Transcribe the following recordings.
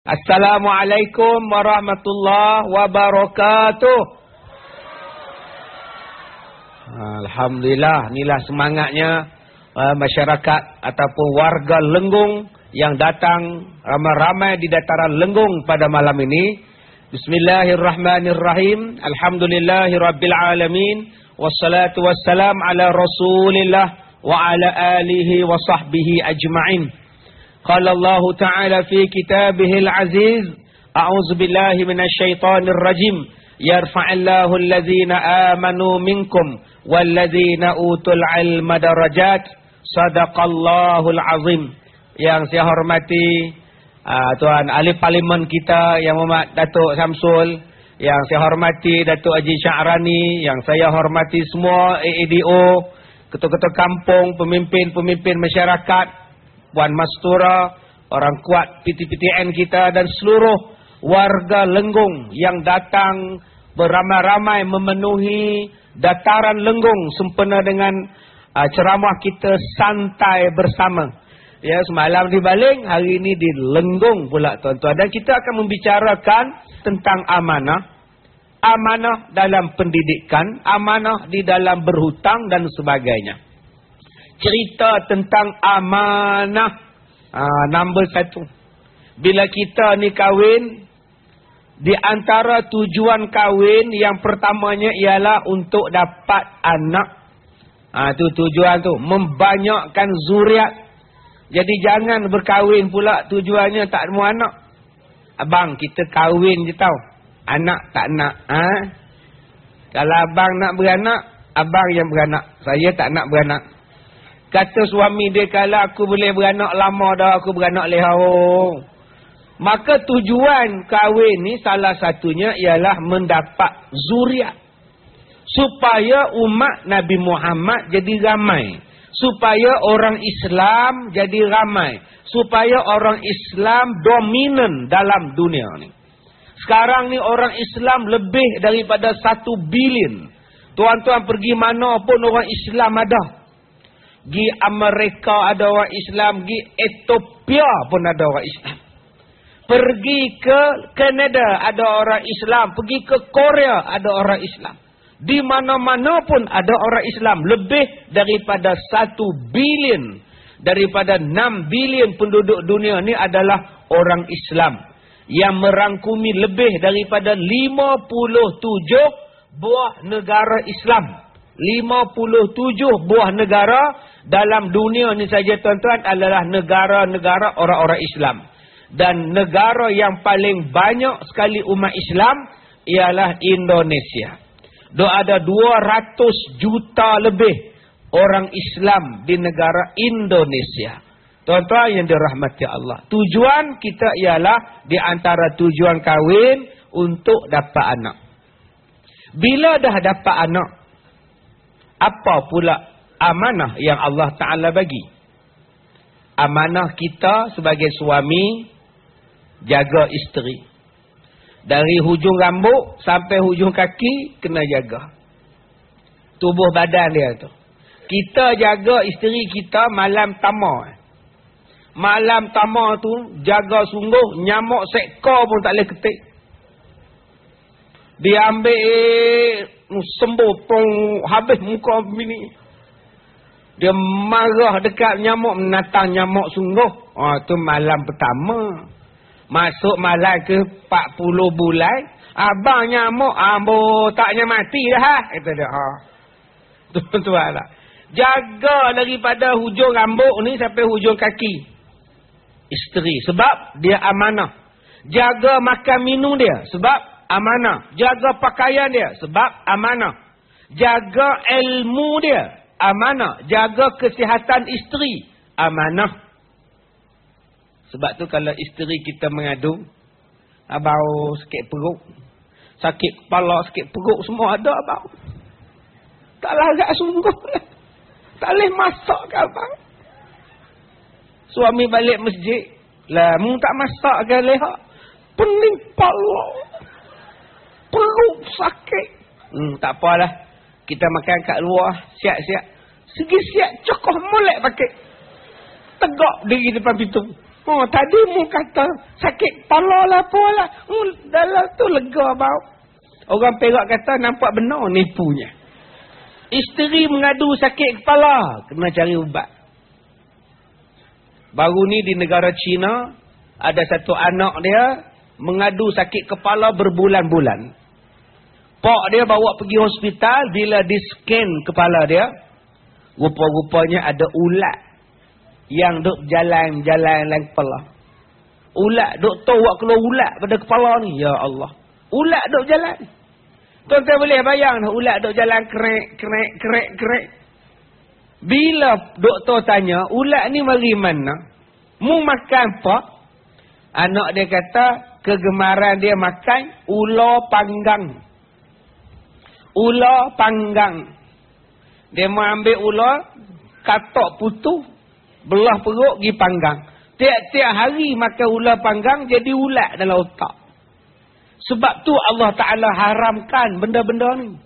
Assalamualaikum warahmatullahi wabarakatuh. Alhamdulillah, inilah semangatnya uh, masyarakat ataupun warga Lenggung yang datang ramai-ramai di dataran Lenggung pada malam ini. Bismillahirrahmanirrahim. Alhamdulillahirabbil Wassalatu wassalam ala Rasulillah wa ala alihi wa sahbihi ajma'in. قال الله تعالى في كتابه العزيز أعوذ بالله من الشيطان الرجيم يرفع الله الذين آمنوا منكم والذين أوتوا العلم درجات صدق الله العظيم yang saya hormati uh, Tuan Ali Parlimen kita yang memak Datuk Samsul yang saya hormati Datuk Haji Syahrani yang saya hormati semua AADO ketua-ketua kampung pemimpin-pemimpin masyarakat Puan Mastura, orang kuat PTPTN kita dan seluruh warga Lenggung yang datang beramai-ramai memenuhi dataran Lenggung sempena dengan uh, ceramah kita santai bersama. Ya, semalam di Baling, hari ini di Lenggung pula tuan-tuan. Dan kita akan membicarakan tentang amanah. Amanah dalam pendidikan, amanah di dalam berhutang dan sebagainya cerita tentang amanah. Ha, number satu. Bila kita ni kahwin, di antara tujuan kahwin yang pertamanya ialah untuk dapat anak. Ha, tu tujuan tu. Membanyakkan zuriat. Jadi jangan berkahwin pula tujuannya tak mau anak. Abang kita kahwin je tau. Anak tak nak. Ha? Kalau abang nak beranak, abang yang beranak. Saya tak nak beranak. Kata suami dia kalau aku boleh beranak lama dah aku beranak leha. Maka tujuan kahwin ni salah satunya ialah mendapat zuriat. Supaya umat Nabi Muhammad jadi ramai. Supaya orang Islam jadi ramai. Supaya orang Islam dominan dalam dunia ni. Sekarang ni orang Islam lebih daripada satu bilion. Tuan-tuan pergi mana pun orang Islam ada. Gi Amerika ada orang Islam, gi Ethiopia pun ada orang Islam. Pergi ke Canada ada orang Islam, pergi ke Korea ada orang Islam. Di mana-mana pun ada orang Islam. Lebih daripada satu bilion, daripada enam bilion penduduk dunia ni adalah orang Islam. Yang merangkumi lebih daripada lima puluh tujuh buah negara Islam. 57 buah negara dalam dunia ni saja tuan-tuan adalah negara-negara orang-orang Islam. Dan negara yang paling banyak sekali umat Islam ialah Indonesia. Do ada 200 juta lebih orang Islam di negara Indonesia. Tuan-tuan yang dirahmati Allah. Tujuan kita ialah di antara tujuan kahwin untuk dapat anak. Bila dah dapat anak, apa pula amanah yang Allah Ta'ala bagi? Amanah kita sebagai suami, jaga isteri. Dari hujung rambut sampai hujung kaki, kena jaga. Tubuh badan dia tu. Kita jaga isteri kita malam tamar. Malam tamar tu, jaga sungguh, nyamuk sekor pun tak boleh ketik. Dia ambil sembuh pun habis muka bini. Dia marah dekat nyamuk menatang nyamuk sungguh. Oh tu malam pertama. Masuk malam ke 40 bulan, abang nyamuk ambo taknya mati dah ha. Kata dia. Ha. Tuan-tuan lah. Jaga daripada hujung rambut ni sampai hujung kaki. Isteri sebab dia amanah. Jaga makan minum dia sebab amanah. Jaga pakaian dia sebab amanah. Jaga ilmu dia amanah. Jaga kesihatan isteri amanah. Sebab tu kalau isteri kita mengadu, abau sikit perut, sakit kepala, sakit perut semua ada abau. Tak larat sungguh. Tak boleh masak ke abang. Suami balik masjid. Lah, mu tak masak ke leha. Pening pala perut sakit. Hmm, tak apalah. Kita makan kat luar, siap-siap. Segi siap, cokoh molek pakai. Tegak diri depan pintu. Oh, tadi mu kata sakit kepala lah apa lah. Oh, dalam tu lega bau. Orang perak kata nampak benar nipunya. Isteri mengadu sakit kepala. Kena cari ubat. Baru ni di negara China, ada satu anak dia mengadu sakit kepala berbulan-bulan. Pak dia bawa pergi hospital, bila di scan kepala dia, rupa-rupanya ada ulat yang duk jalan-jalan dalam kepala. Ulat, doktor buat keluar ulat pada kepala ni. Ya Allah. Ulat duk jalan. Tuan-tuan boleh bayang ulat duk jalan krek, krek, krek, krek. Bila doktor tanya, ulat ni mari mana? Mu makan apa? Anak dia kata, kegemaran dia makan ular panggang. Ular panggang. Dia mau ambil ular, katok putu, belah perut, pergi panggang. Tiap-tiap hari makan ular panggang, jadi ulat dalam otak. Sebab tu Allah Ta'ala haramkan benda-benda ni.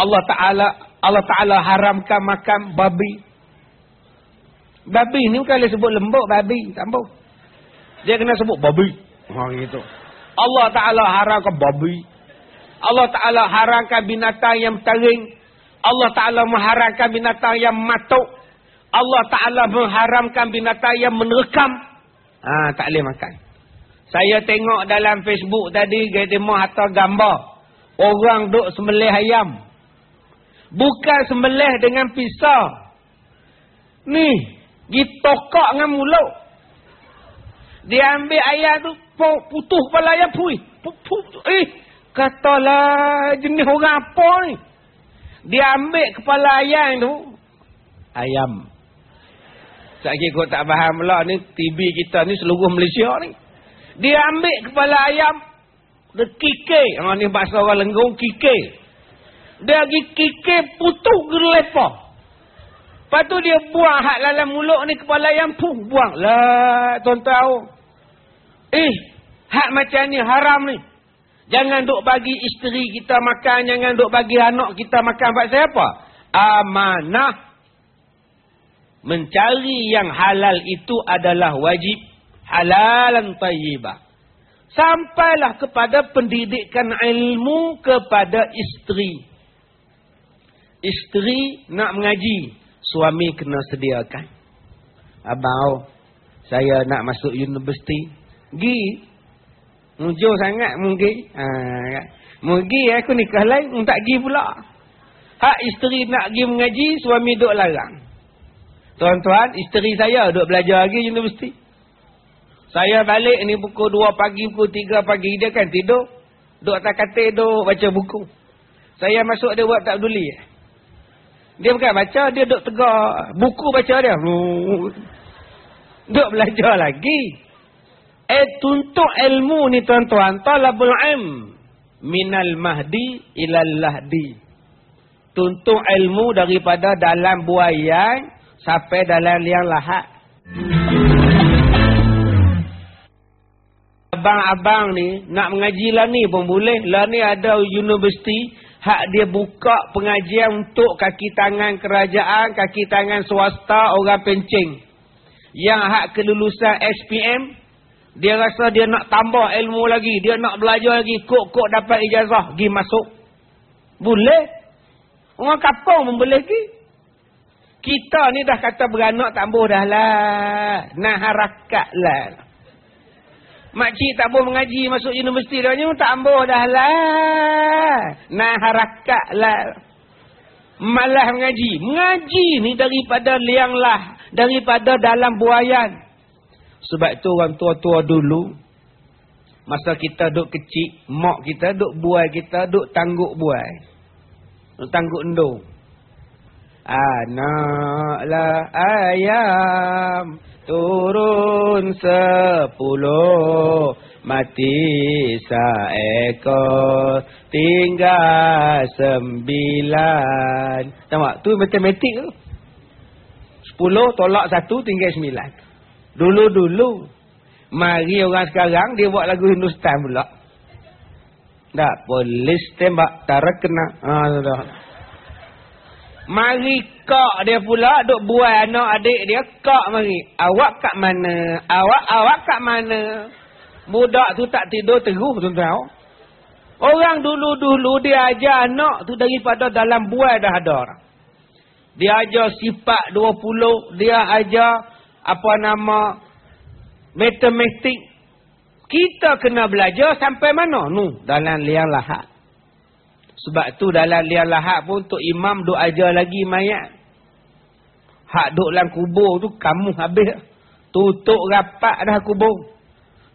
Allah Ta'ala Allah Ta'ala haramkan makan babi. Babi ni dia sebut lembut babi. Tak Dia kena sebut babi. Ha, gitu. Allah Ta'ala haramkan babi. Allah Ta'ala haramkan binatang yang taring. Allah Ta'ala mengharamkan binatang yang matuk. Allah Ta'ala mengharamkan binatang yang menerekam. Ha, tak boleh makan. Saya tengok dalam Facebook tadi, mau hantar gambar. Orang duk sembelih ayam. Bukan sembelih dengan pisau. Ni, ditokak dengan mulut. Dia ambil ayam tu, putus kepala ayam, pui. Eh, katalah jenis orang apa ni? Dia ambil kepala ayam tu, ayam. Sekali kau tak faham pula ni, TV kita ni seluruh Malaysia ni. Dia ambil kepala ayam. Dia kikir. Ha, ni bahasa orang lenggung kikir. Dia pergi kikir ke lepa. Lepas tu dia buang hak dalam mulut ni kepala ayam pun buang. Lah tuan tahu. Eh hak macam ni haram ni. Jangan duk bagi isteri kita makan. Jangan duk bagi anak kita makan. Sebab siapa? Amanah. Mencari yang halal itu adalah wajib halalan tayyibah. Sampailah kepada pendidikan ilmu kepada isteri. Isteri nak mengaji, suami kena sediakan. Abang, saya nak masuk universiti. Gi. Mujur sangat mungkin. Ha, kan? Mungkin aku nikah lain, tak gi pula. Hak isteri nak pergi mengaji, suami duduk larang. Tuan-tuan, isteri saya duduk belajar lagi universiti. Saya balik ni pukul 2 pagi, pukul 3 pagi. Dia kan tidur. Duduk atas katil, duduk baca buku. Saya masuk dia buat tak peduli. Dia bukan baca, dia duduk tegak. Buku baca dia. Duduk belajar lagi. Eh, tuntut ilmu ni tuan-tuan. Talabul im. Minal mahdi ilal lahdi. Tuntut ilmu daripada dalam buayan sampai dalam liang lahat. abang-abang ni nak mengaji lah ni pun boleh. Lah ni ada universiti hak dia buka pengajian untuk kaki tangan kerajaan, kaki tangan swasta, orang pencing. Yang hak kelulusan SPM, dia rasa dia nak tambah ilmu lagi. Dia nak belajar lagi. Kok-kok dapat ijazah, pergi masuk. Boleh. Orang kapung pun boleh pergi. Kita ni dah kata beranak tak boleh dah lah. Nah harakat lah. Makcik tak boleh mengaji masuk universiti dia ni tak ambuh dah lah. Nah harakat lah. Malah mengaji. Mengaji ni daripada liang lah. Daripada dalam buayan. Sebab tu orang tua-tua dulu. Masa kita duk kecil. Mak kita duk buai kita duk tangguk buai. Duk tangguk endung. Anaklah ayam turun sepuluh mati seekor tinggal sembilan nampak tu matematik tu sepuluh tolak satu tinggal sembilan dulu-dulu mari orang sekarang dia buat lagu Hindustan pula tak polis tembak tak kena dah. Mari kak dia pula duk buat anak adik dia kak mari. Awak kat mana? Awak awak kat mana? Budak tu tak tidur teruh tuan-tuan. Orang dulu-dulu dia ajar anak tu daripada dalam buai dah ada orang. Dia ajar sifat 20, dia ajar apa nama matematik. Kita kena belajar sampai mana? Nu, dalam liang lahat. Sebab tu dalam liang lahat pun Tok Imam duk ajar lagi mayat. Hak duk dalam kubur tu kamu habis. Tutup rapat dah kubur.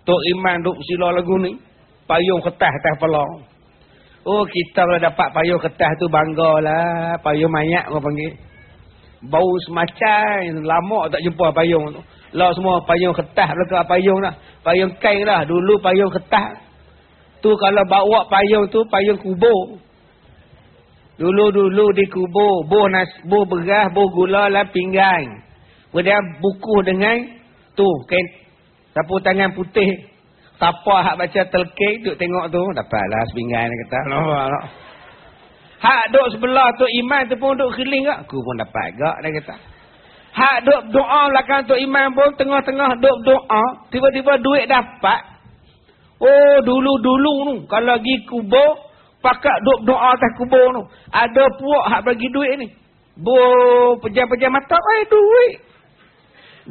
Tok Imam duk sila lagu ni. Payung ketah atas kepala. Oh kita kalau dapat payung ketah tu banggalah. Payung mayat orang panggil. Bau semacam. Lama tak jumpa payung tu. Lah semua payung ketah belakang payung lah. Payung kain lah. Dulu payung ketah. Tu kalau bawa payung tu payung kubur. Dulu-dulu di kubur, buh nas, buh beras, buh gula lah pinggang. Kemudian buku dengan tu, kain sapu tangan putih. Siapa hak baca telkek duk tengok tu, dapatlah sepinggan dia kata. Nampak tak? Hak duk sebelah tu iman tu pun duk keliling tak? Aku pun dapat gak dia kata. Hak duk doa belakang tu iman pun tengah-tengah duk doa, tiba-tiba duit dapat. Oh, dulu-dulu tu, kalau pergi kubur, Pakat duk doa atas kubur tu. Ada puak hak bagi duit ni. Bo pejam-pejam mata, eh duit.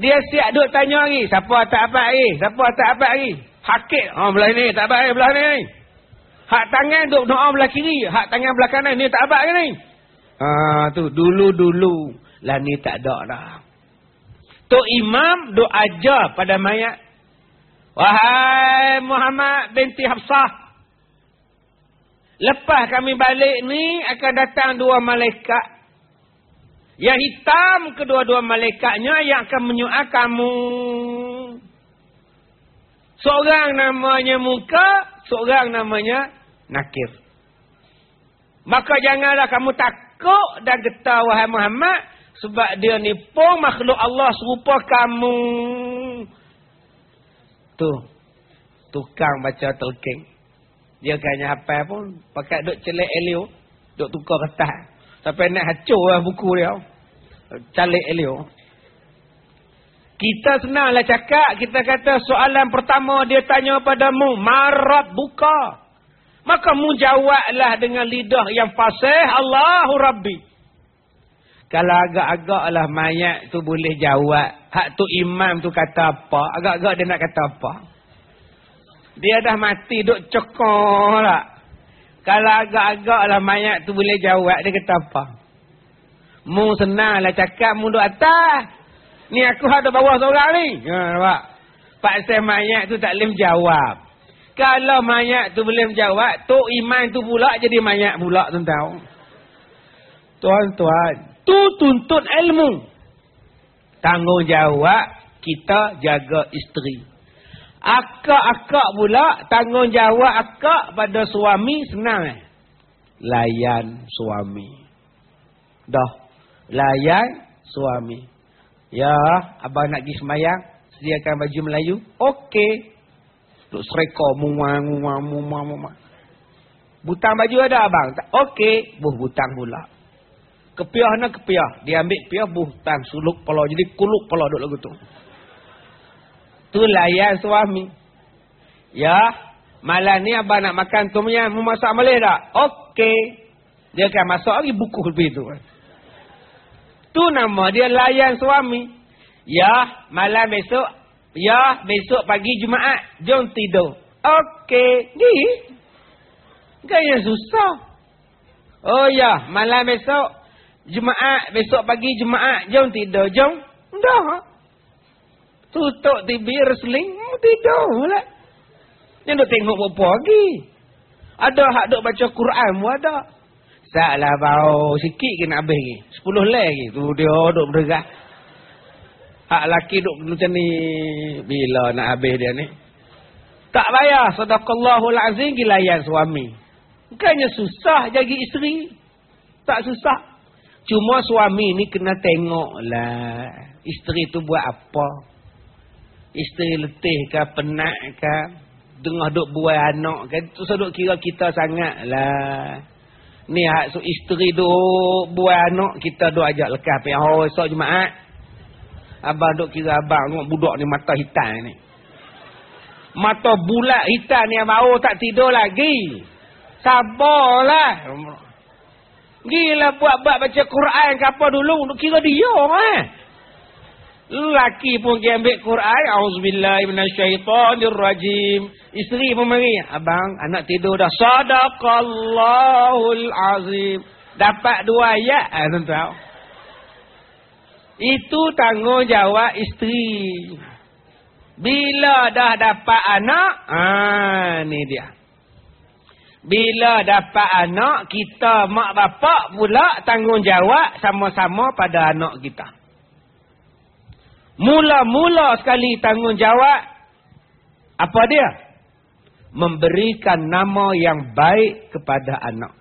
Dia siap duk tanya lagi. Siapa tak apa lagi? Siapa tak apa lagi? Hakik. Oh, belah ni. Tak apa lagi. Belah ni. Hak tangan duk doa belah kiri. Hak tangan belah kanan. Ni tak apa lagi ni. Ha, tu. Dulu-dulu. Lah ni tak ada dah. Tok Imam duk ajar pada mayat. Wahai Muhammad binti Hafsah. Lepas kami balik ni akan datang dua malaikat. Yang hitam kedua-dua malaikatnya yang akan menyuak kamu. Seorang namanya muka, seorang namanya nakir. Maka janganlah kamu takut dan getar wahai Muhammad. Sebab dia ni pun makhluk Allah serupa kamu. Tu. Tukang baca telking. Dia kanya apa pun. Pakai duk celik Elio. Duk tukar kertas. Sampai nak hacur lah buku dia. Calik Elio. Kita senanglah cakap. Kita kata soalan pertama dia tanya padamu. Marat buka. Maka mu jawablah dengan lidah yang fasih. Allahu Rabbi. Kalau agak-agak lah mayat tu boleh jawab. Hak tu imam tu kata apa. Agak-agak dia nak kata apa. Dia dah mati duk cokor lah. Kalau agak-agak lah mayat tu boleh jawab. Dia kata apa? Mu senang lah cakap. Mu duk atas. Ni aku ada bawah seorang ni. Ha, nampak? Pak Sam mayat tu tak boleh jawab. Kalau mayat tu boleh menjawab. Tok iman tu pula jadi mayat pula tuan-tuan. Tuan-tuan. Tu tuntut ilmu. Tanggungjawab kita jaga isteri. Akak-akak pula tanggungjawab akak pada suami senang eh. Layan suami. Dah. Layan suami. Ya, abang nak pergi semayang. Sediakan baju Melayu. Okey. Duk sereka muang muang muang muang. Butang baju ada abang? Okey. Buh butang pula. Kepiah nak kepiah. Dia ambil piah butang suluk pala. Jadi kuluk pala duk lagu tu. Tu layan suami. Ya. Malam ni abang nak makan tom yam. Mau masak boleh tak? Okey. Dia akan masuk lagi buku lebih tu. Tu nama dia layan suami. Ya. Malam besok. Ya. Besok pagi Jumaat. Jom tidur. Okey. Ni. Gaya susah. Oh ya. Malam besok. Jumaat. Besok pagi Jumaat. Jom tidur. Jom. Dah. Tutup TV resling, hmm, tidur pula. Yang duk tengok apa lagi. Ada hak duk baca Quran pun ada. Salah bau sikit ke nak habis lagi. Sepuluh lagi. Tu dia duk bergerak. Hak laki duk macam ni. Bila nak habis dia ni. Tak bayar. Sadaqallahul azim gilayan suami. Bukannya susah jaga isteri. Tak susah. Cuma suami ni kena tengok lah. Isteri tu buat apa. Isteri letih ke, penat ke, tengah duk buai anak ke, tu seduk kira kita sangat lah. Ni hak so isteri duk buat anak kita duk ajak lekas oh esok Jumaat. Abang duk kira abang tengok budak ni mata hitam ni. Mata bulat hitam ni baru tak tidur lagi. Sabarlah. Gila buat-buat baca Quran ke apa dulu. Duk kira dia eh. Lelaki pun dia ambil Quran. Auzubillahiminasyaitanirrajim. Isteri pun mari. Abang, anak tidur dah. Sadaqallahul azim. Dapat dua ayat. Eh, tuan Itu tanggungjawab isteri. Bila dah dapat anak. Ah, ni dia. Bila dapat anak, kita mak bapak pula tanggungjawab sama-sama pada anak kita. Mula-mula sekali tanggungjawab apa dia? Memberikan nama yang baik kepada anak.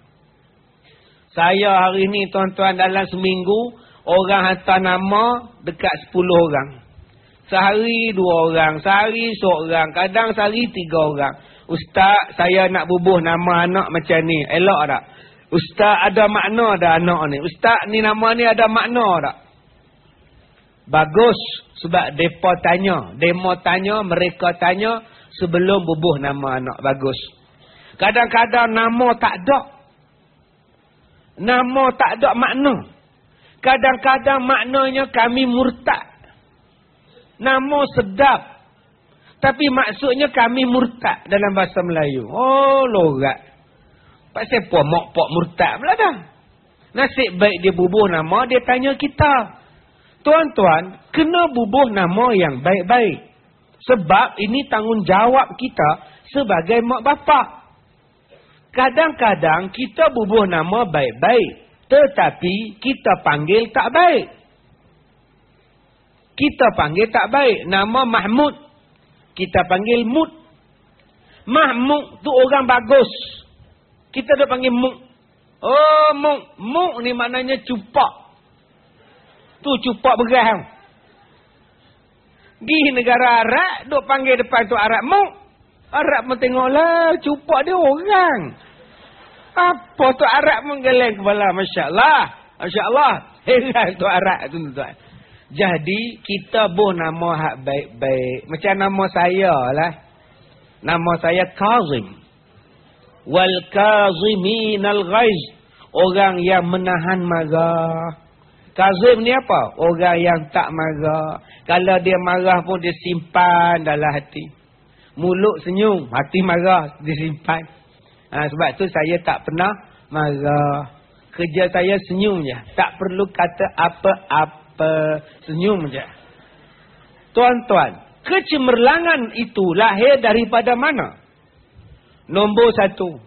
Saya hari ini tuan-tuan dalam seminggu orang hantar nama dekat 10 orang. Sehari dua orang, sehari seorang, kadang sehari tiga orang. Ustaz, saya nak bubuh nama anak macam ni. Elok tak? Ustaz, ada makna dah anak ni. Ustaz, ni nama ni ada makna tak? Bagus. Sebab mereka tanya. Demo tanya, mereka tanya sebelum bubuh nama anak. Bagus. Kadang-kadang nama tak ada. Nama tak ada makna. Kadang-kadang maknanya kami murtad. Nama sedap. Tapi maksudnya kami murtad dalam bahasa Melayu. Oh, lorat. Pasal puan mok-pok murtad pula dah. Nasib baik dia bubuh nama, dia tanya kita. Tuan-tuan, kena bubuh nama yang baik-baik. Sebab ini tanggungjawab kita sebagai mak bapak. Kadang-kadang kita bubuh nama baik-baik. Tetapi kita panggil tak baik. Kita panggil tak baik. Nama Mahmud. Kita panggil Mud. Mahmud tu orang bagus. Kita dah panggil Mud. Oh, Mud. Mud ni maknanya cupak. Tu cupak berah. Di negara Arab, duk panggil depan tu Arab mu. Arab pun tengoklah, cupak dia orang. Apa tu Arab menggeleng kepala, Masya Allah. Masya Allah. Heran tu Arab tu tuan. Jadi, kita buh nama hak baik-baik. Macam nama saya lah. Nama saya Kazim. Wal Kazimin al-Ghaiz. Orang yang menahan marah. Kazim ni apa? Orang yang tak marah. Kalau dia marah pun dia simpan dalam hati. Mulut senyum, hati marah, disimpan. Ha, sebab tu saya tak pernah marah. Kerja saya senyum je. Tak perlu kata apa-apa. Senyum je. Tuan-tuan, kecemerlangan itu lahir daripada mana? Nombor satu.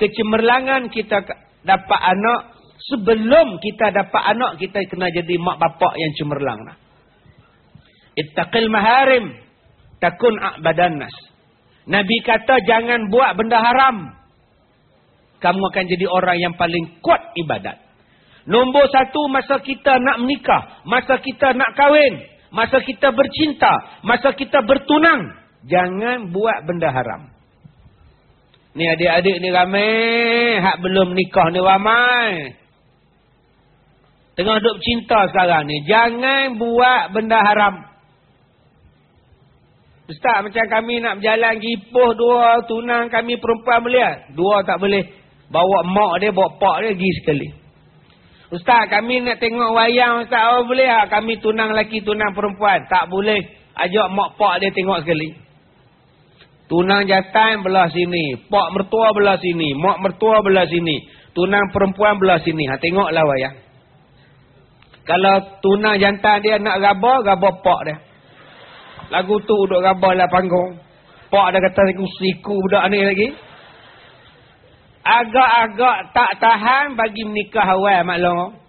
Kecemerlangan kita dapat anak Sebelum kita dapat anak, kita kena jadi mak bapak yang cemerlang. Ittaqil maharim. Takun a'badan nas. Nabi kata jangan buat benda haram. Kamu akan jadi orang yang paling kuat ibadat. Nombor satu, masa kita nak menikah. Masa kita nak kahwin. Masa kita bercinta. Masa kita bertunang. Jangan buat benda haram. Ni adik-adik ni ramai. Hak belum nikah ni ramai. Tengah duduk cinta sekarang ni. Jangan buat benda haram. Ustaz macam kami nak berjalan gipuh dua tunang kami perempuan boleh Dua tak boleh. Bawa mak dia, bawa pak dia pergi sekali. Ustaz kami nak tengok wayang Ustaz. Oh boleh tak? Kami tunang lelaki, tunang perempuan. Tak boleh. Ajak mak pak dia tengok sekali. Tunang jantan belah sini. Pak mertua belah sini. Mak mertua belah sini. Tunang perempuan belah sini. Ha, tengoklah wayang. Kalau tunang jantan dia nak gabah, gabah pak dia. Lagu tu duduk gabah lah panggung. Pak dia kata siku budak ni lagi. Agak-agak tak tahan bagi menikah awal maklum.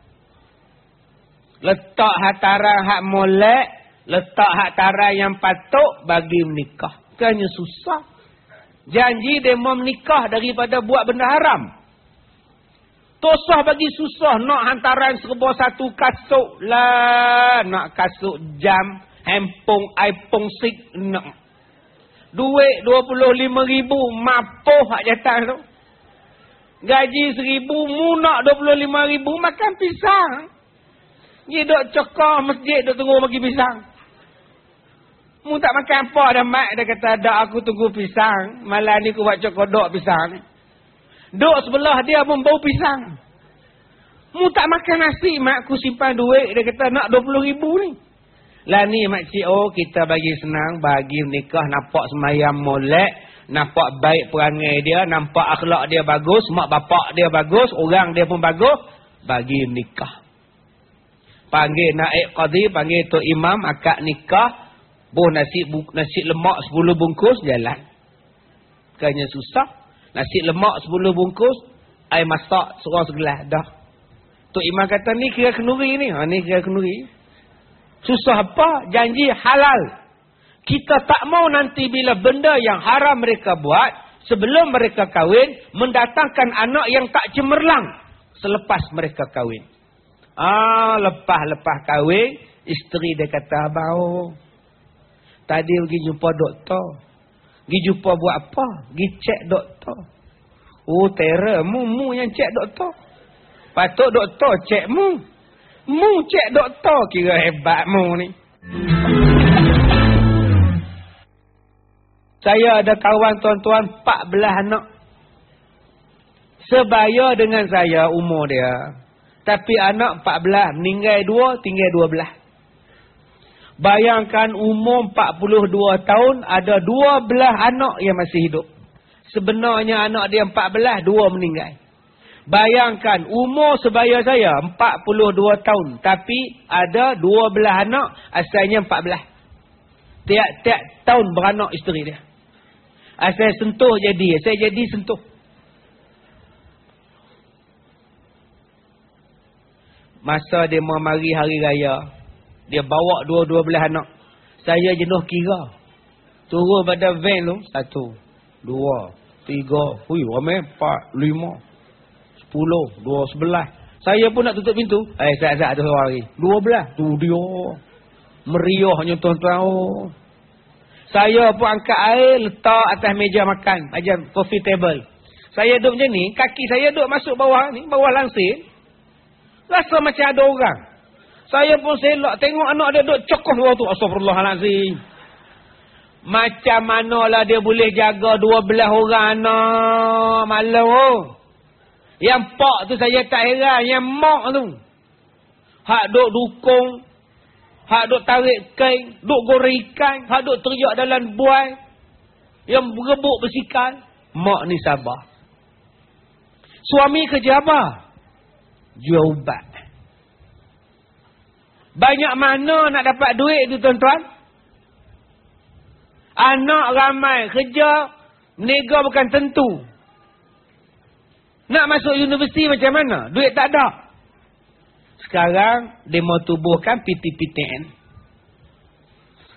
Letak hataran hak molek. Letak hataran yang patut bagi menikah. Kanya susah. Janji dia mau menikah daripada buat benda haram. Tosah bagi susah nak hantaran serba satu kasut lah. Nak kasut jam, iPhone 6. Nak. Duit 25 ribu, mapuh hak jatah tu. Gaji seribu, mu nak dua puluh lima ribu, makan pisang. Dia duk cokor masjid, duk tunggu bagi pisang. Mu tak makan apa dah, mak. Dia kata, ada aku tunggu pisang. Malam ni aku buat cokor duk pisang. Duk sebelah dia pun bau pisang. Mu tak makan nasi, mak. Aku simpan duit. Dia kata, nak dua puluh ribu ni. Lah ni makcik, oh kita bagi senang, bagi nikah, nampak semayam molek. Nampak baik perangai dia, nampak akhlak dia bagus, mak bapak dia bagus, orang dia pun bagus, bagi nikah. Panggil naik qadi, panggil tu imam, akad nikah, buh nasi nasi lemak 10 bungkus, jalan. Kayaknya susah. Nasi lemak 10 bungkus, air masak seorang segelas, dah. Tu imam kata, ni kira kenuri ni. Ha, ni kira kenuri. Susah apa? Janji halal. Kita tak mau nanti bila benda yang haram mereka buat, sebelum mereka kahwin, mendatangkan anak yang tak cemerlang selepas mereka kahwin. Ah, lepas-lepas kahwin, isteri dia kata, Abang, tadi pergi jumpa doktor. Pergi jumpa buat apa? Pergi cek doktor. Oh, terror. Mu, mu yang cek doktor. Patut doktor cek mu. Mu cek doktor. Kira hebat mu ni. Saya ada kawan tuan-tuan 14 anak. Sebaya dengan saya umur dia. Tapi anak 14, meninggal 2, tinggal 12. Bayangkan umur 42 tahun, ada 12 anak yang masih hidup. Sebenarnya anak dia 14, 2 meninggal. Bayangkan umur sebaya saya 42 tahun. Tapi ada 12 anak, asalnya 14. Tiap-tiap tahun beranak isteri dia. Saya sentuh jadi. Saya jadi sentuh. Masa dia mau mari hari raya. Dia bawa dua-dua belah anak. Saya jenuh kira. Turun pada van tu. Satu. Dua. Tiga. Hui, ramai. Empat. Lima. Sepuluh. Dua sebelah. Saya pun nak tutup pintu. Eh, saat-saat tu seorang lagi. Dua belah. Tu dia. Meriahnya tuan-tuan. Oh. Saya pun angkat air, letak atas meja makan. Macam coffee table. Saya duduk macam ni, kaki saya duduk masuk bawah ni, bawah langsir. Rasa macam ada orang. Saya pun selok, tengok anak dia duduk cokoh bawah tu. Astagfirullahaladzim. Macam manalah dia boleh jaga dua belah orang anak. Malam oh. Yang pak tu saya tak heran. Yang mak tu. Hak duduk dukung Hak duk tarik kain, duk goreng ikan, hak duk teriak dalam buai. Yang berebuk bersikal. Mak ni sabar. Suami kerja apa? Jual ubat. Banyak mana nak dapat duit tu tuan-tuan? Anak ramai kerja, menega bukan tentu. Nak masuk universiti macam mana? Duit tak ada sekarang dia mau tubuhkan PTPTN.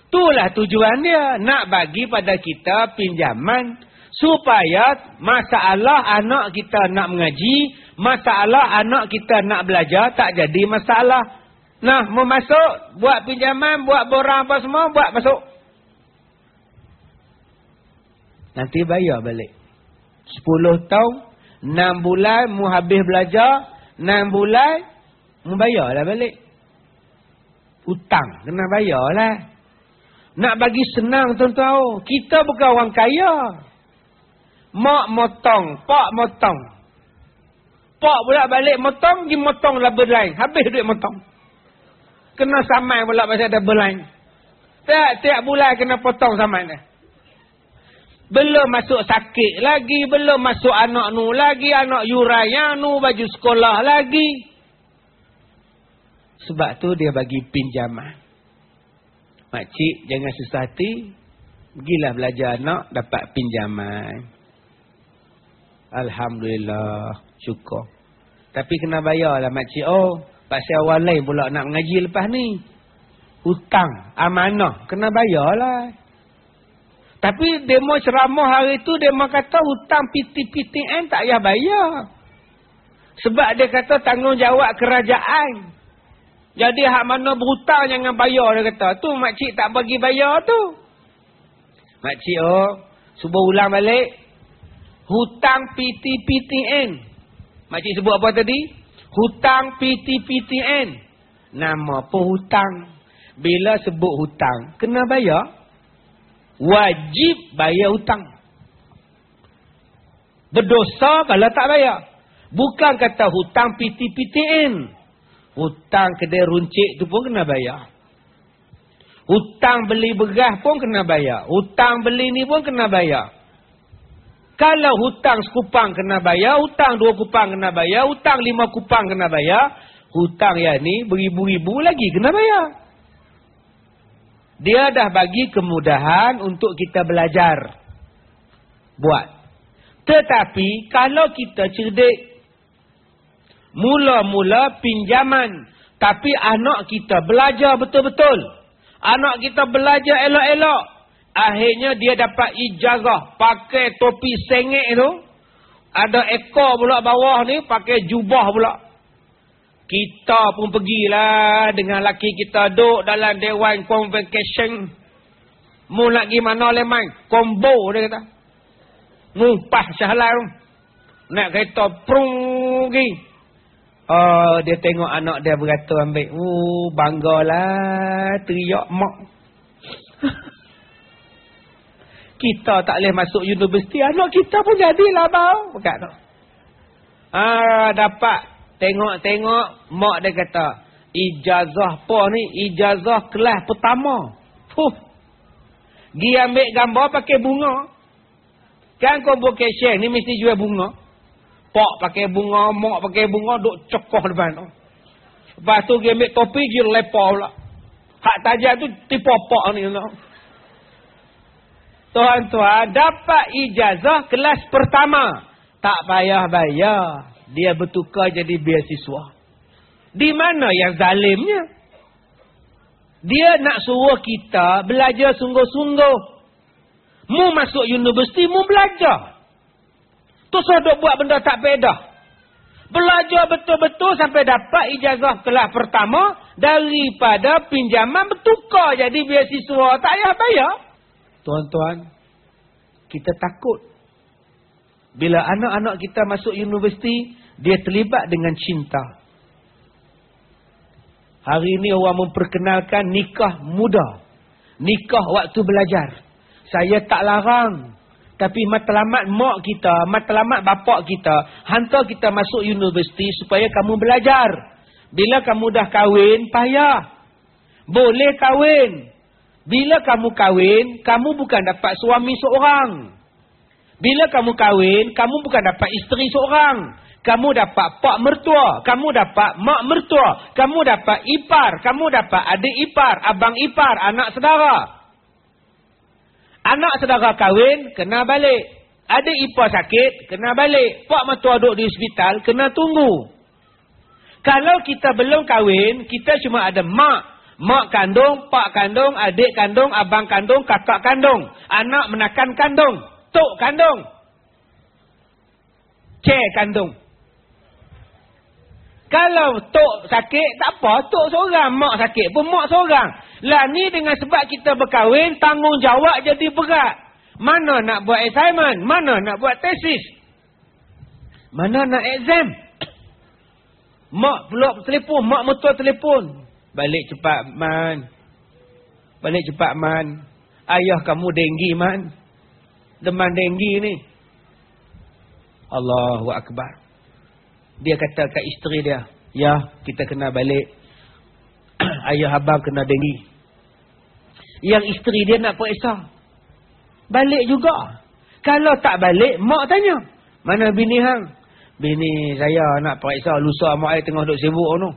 Itulah tujuan dia. Nak bagi pada kita pinjaman. Supaya masalah anak kita nak mengaji. Masalah anak kita nak belajar. Tak jadi masalah. Nah, mau masuk. Buat pinjaman. Buat borang apa semua. Buat masuk. Nanti bayar balik. 10 tahun. 6 bulan. Mu habis belajar. 6 bulan. Membayarlah balik. Hutang. Kena bayarlah. Nak bagi senang tuan-tuan. Kita bukan orang kaya. Mak motong. Pak motong. Pak pula balik motong. Pergi motong lah berlain. Habis duit motong. Kena samai pula pasal ada berlain. Tiap-tiap bulan kena potong samai ni. Belum masuk sakit lagi. Belum masuk anak nu lagi. Anak yuraya nu. Baju sekolah lagi. Sebab tu dia bagi pinjaman. Makcik jangan susah hati. Pergilah belajar anak dapat pinjaman. Alhamdulillah. Syukur. Tapi kena bayarlah makcik. Oh, pasal orang lain pula nak mengaji lepas ni. Hutang, amanah. Kena bayarlah. Tapi demo ceramah hari tu demo kata hutang PT-PTN tak payah bayar. Sebab dia kata tanggungjawab kerajaan. Jadi hak mana berhutang jangan bayar dia kata. Tu makcik tak bagi bayar tu. Makcik oh, cuba ulang balik. Hutang PT-PTN. Makcik sebut apa tadi? Hutang PTPTN. Nama apa hutang? Bila sebut hutang, kena bayar. Wajib bayar hutang. Berdosa kalau tak bayar. Bukan kata hutang PTPTN. Hutang kedai runcit tu pun kena bayar. Hutang beli beras pun kena bayar. Hutang beli ni pun kena bayar. Kalau hutang sekupang kena bayar, hutang dua kupang kena bayar, hutang lima kupang kena bayar, hutang yang ni beribu-ribu lagi kena bayar. Dia dah bagi kemudahan untuk kita belajar. Buat. Tetapi kalau kita cerdik, mula-mula pinjaman, tapi anak kita belajar betul-betul. Anak kita belajar elok-elok. Akhirnya dia dapat ijazah pakai topi sengit tu. Ada ekor pula bawah ni pakai jubah pula. Kita pun pergilah dengan laki kita duduk dalam Dewan Convocation. Mu nak pergi mana oleh main? Combo dia kata. Mumpah syahlan. Nak kereta prung pergi. Oh, dia tengok anak dia berkata ambil. Oh, banggalah. Teriak mak. kita tak boleh masuk universiti. Anak kita pun jadilah bau. Bukan tu. Ah, dapat. Tengok-tengok. Mak dia kata. Ijazah apa ni? Ijazah kelas pertama. Fuh. Gi ambil gambar pakai bunga. Kan convocation ni mesti jual bunga. Pak pakai bunga. Mak pakai bunga. Duk cokoh depan tu. Lepas tu gi ambil topi. Gi lepak pula. Hak tajak tu tipu pak ni. Tu. Tuan-tuan dapat ijazah kelas pertama. Tak payah bayar. Dia bertukar jadi beasiswa. Di mana yang zalimnya? Dia nak suruh kita belajar sungguh-sungguh. Mu masuk universiti, mu belajar. Tu sudah buat benda tak beda. Belajar betul-betul sampai dapat ijazah kelas pertama. Daripada pinjaman bertukar jadi beasiswa. Tak payah bayar. Tuan-tuan, kita takut. Bila anak-anak kita masuk universiti, dia terlibat dengan cinta. Hari ini orang memperkenalkan nikah muda. Nikah waktu belajar. Saya tak larang. Tapi matlamat mak kita, matlamat bapak kita, hantar kita masuk universiti supaya kamu belajar. Bila kamu dah kahwin, payah. Boleh kahwin. Bila kamu kahwin, kamu bukan dapat suami seorang. Bila kamu kahwin, kamu bukan dapat isteri seorang. Kamu dapat pak mertua. Kamu dapat mak mertua. Kamu dapat ipar. Kamu dapat adik ipar. Abang ipar. Anak saudara. Anak saudara kahwin, kena balik. Adik ipar sakit, kena balik. Pak mertua duduk di hospital, kena tunggu. Kalau kita belum kahwin, kita cuma ada mak. Mak kandung, pak kandung, adik kandung, abang kandung, kakak kandung. Anak menakan kandung. Tok kandung. Cik kandung. Kalau tok sakit, tak apa. Tok seorang. Mak sakit pun mak seorang. Lah ni dengan sebab kita berkahwin, tanggungjawab jadi berat. Mana nak buat assignment? Mana nak buat tesis? Mana nak exam? Mak pulak telefon. Mak mertua telefon. Balik cepat man. Balik cepat man. Ayah kamu denggi man. Demam denggi ni. Allahu Akbar. Dia kata kat isteri dia. Ya kita kena balik. Ayah abang kena denggi. Yang isteri dia nak periksa. Balik juga. Kalau tak balik, mak tanya. Mana bini hang? Bini saya nak periksa. Lusa mak saya tengah duduk sibuk. No.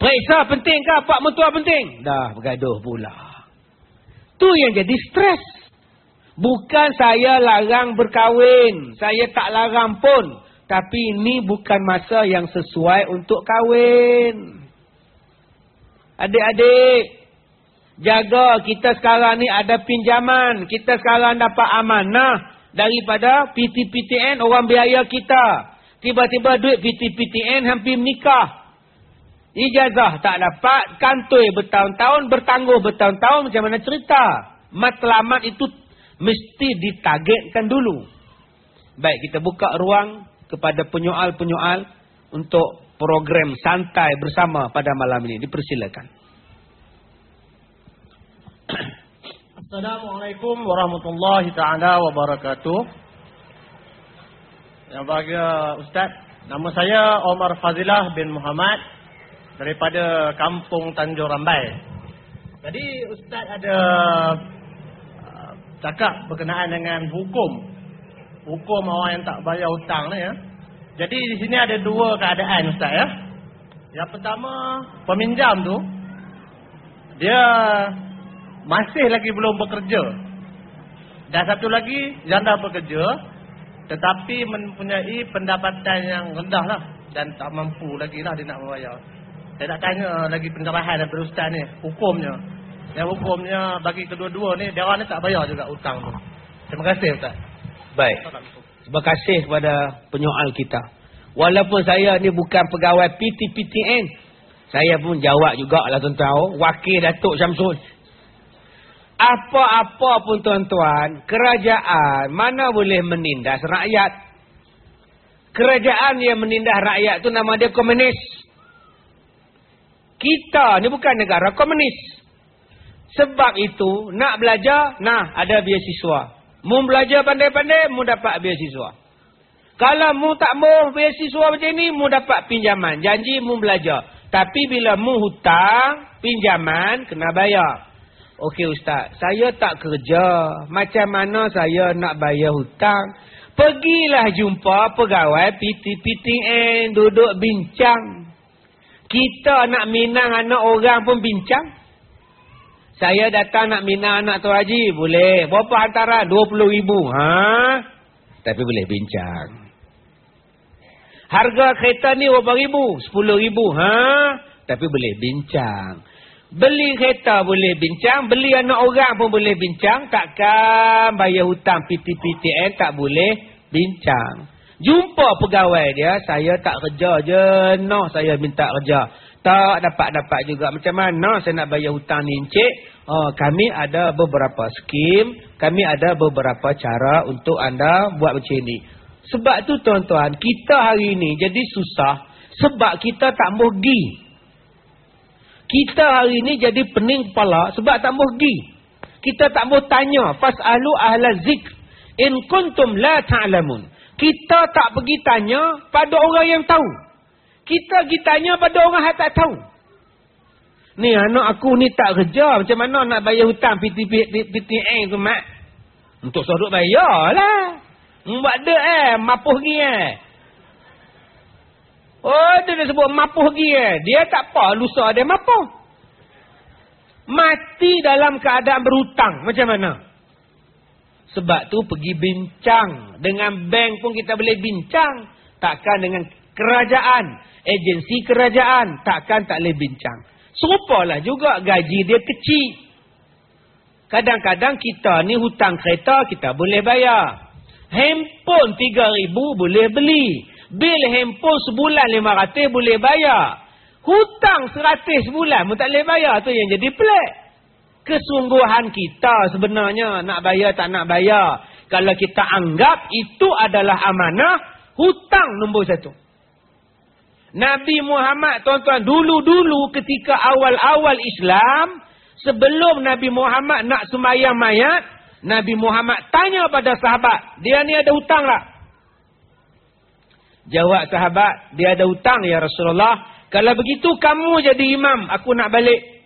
Periksa penting ke? Pak mentua penting? Dah bergaduh pula. Tu yang jadi stres. Bukan saya larang berkahwin. Saya tak larang pun. Tapi ini bukan masa yang sesuai untuk kahwin. Adik-adik. Jaga kita sekarang ni ada pinjaman. Kita sekarang dapat amanah. Daripada PT-PTN orang biaya kita. Tiba-tiba duit PT-PTN hampir menikah. Ijazah tak dapat, kantoi bertahun-tahun, bertangguh bertahun-tahun, macam mana cerita? Matlamat itu mesti ditargetkan dulu. Baik, kita buka ruang kepada penyoal-penyoal untuk program santai bersama pada malam ini. Dipersilakan. Assalamualaikum warahmatullahi taala wabarakatuh. Yang bahagia Ustaz, nama saya Omar Fazilah bin Muhammad daripada Kampung Tanjung Rambai. Jadi Ustaz ada cakap berkenaan dengan hukum. Hukum orang yang tak bayar hutang ni ya. Jadi di sini ada dua keadaan Ustaz ya. Yang pertama, peminjam tu dia masih lagi belum bekerja. Dan satu lagi janda bekerja tetapi mempunyai pendapatan yang rendah lah dan tak mampu lagi lah dia nak membayar. Saya nak tanya lagi pencerahan daripada Ustaz ni, hukumnya. Yang hukumnya bagi kedua-dua ni, orang ni tak bayar juga hutang tu. Terima kasih Ustaz. Baik. Terima kasih kepada penyoal kita. Walaupun saya ni bukan pegawai PTPTN. Saya pun jawab jugalah tuan-tuan. Wakil Datuk Syamsul. Apa-apa pun tuan-tuan. Kerajaan mana boleh menindas rakyat. Kerajaan yang menindas rakyat tu nama dia komunis. Kita ni bukan negara komunis. Sebab itu nak belajar, nah ada beasiswa. Mu belajar pandai-pandai, mu dapat beasiswa. Kalau mu tak mau beasiswa macam ni, mu dapat pinjaman. Janji mu belajar. Tapi bila mu hutang, pinjaman, kena bayar. Okey Ustaz, saya tak kerja. Macam mana saya nak bayar hutang? Pergilah jumpa pegawai PT-PTN, duduk bincang. Kita nak minang anak orang pun bincang. Saya datang nak minang anak tu haji. Boleh. Berapa hantaran? RM20,000. Ha? Tapi boleh bincang. Harga kereta ni berapa ribu? RM10,000. Ha? Tapi boleh bincang. Beli kereta boleh bincang. Beli anak orang pun boleh bincang. Takkan bayar hutang PT-PTN tak boleh bincang. Jumpa pegawai dia. Saya tak kerja je. No, saya minta kerja. Tak dapat-dapat juga. Macam mana saya nak bayar hutang ni encik? Oh, kami ada beberapa skim, kami ada beberapa cara untuk anda buat macam ini. Sebab tu tuan-tuan, kita hari ini jadi susah sebab kita tak pergi. Kita hari ini jadi pening kepala sebab tak pergi. Kita tak mahu tanya, fas'alu ahla zik in kuntum la ta'lamun. Kita tak pergi tanya pada orang yang tahu. Kita pergi tanya pada orang yang tak tahu. Ni anak aku ni tak kerja. Macam mana nak bayar hutang PTN tu mak? Untuk suruh bayar lah. Buat dia eh. Mapuh pergi eh. Oh dia dah sebut mapuh pergi eh. Dia tak apa lusa dia mapuh. Mati dalam keadaan berhutang. Macam mana? Sebab tu pergi bincang. Dengan bank pun kita boleh bincang. Takkan dengan kerajaan. Agensi kerajaan. Takkan tak boleh bincang. Serupalah juga gaji dia kecil. Kadang-kadang kita ni hutang kereta kita boleh bayar. Handphone RM3,000 boleh beli. Bil handphone sebulan RM500 boleh bayar. Hutang RM100 sebulan pun tak boleh bayar. tu yang jadi pelik. Kesungguhan kita sebenarnya nak bayar tak nak bayar. Kalau kita anggap itu adalah amanah, hutang nombor satu. Nabi Muhammad tuan-tuan dulu-dulu ketika awal-awal Islam sebelum Nabi Muhammad nak semayang mayat Nabi Muhammad tanya pada sahabat dia ni ada hutang tak? Jawab sahabat dia ada hutang ya Rasulullah. Kalau begitu kamu jadi imam aku nak balik.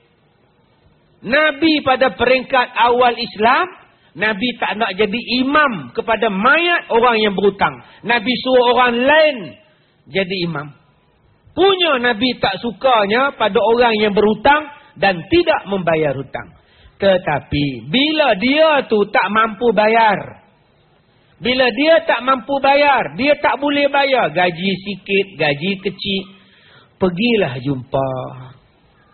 Nabi pada peringkat awal Islam Nabi tak nak jadi imam kepada mayat orang yang berhutang. Nabi suruh orang lain jadi imam Punya Nabi tak sukanya pada orang yang berhutang dan tidak membayar hutang. Tetapi bila dia tu tak mampu bayar. Bila dia tak mampu bayar. Dia tak boleh bayar. Gaji sikit, gaji kecil. Pergilah jumpa.